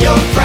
your friend.